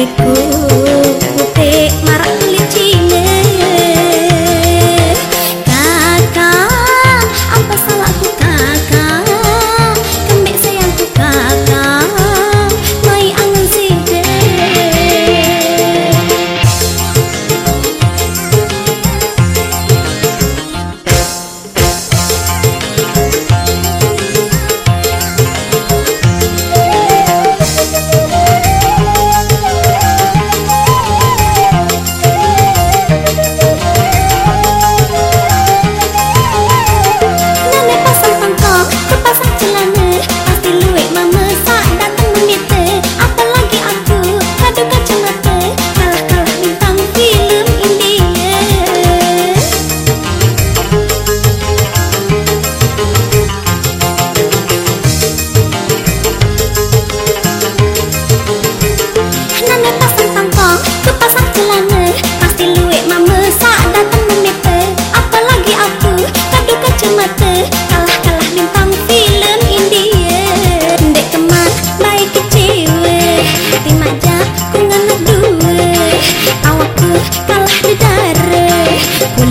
Terima kasih.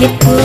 It